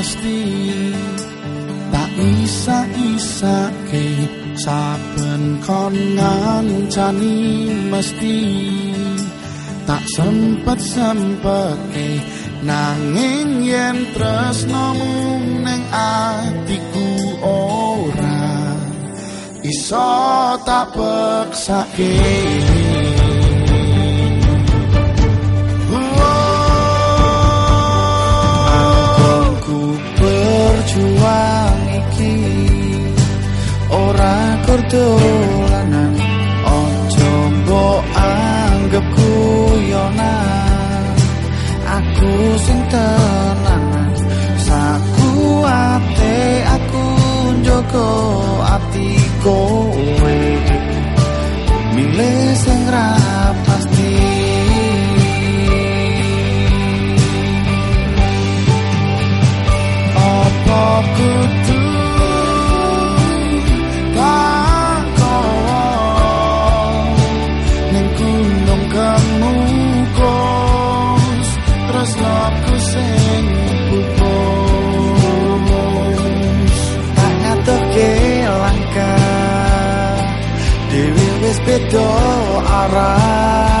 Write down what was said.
mesti tak isa isa ke saben kon ngancani mesti tak sempet sempet ke nanging yen tresnomu neng atiku ora iso tak peksa ora kordolanan ojo mbok anggap guyonan. Aku sing tenanan. Sakuate aku njogo ati langkah. Dewi wis beda arah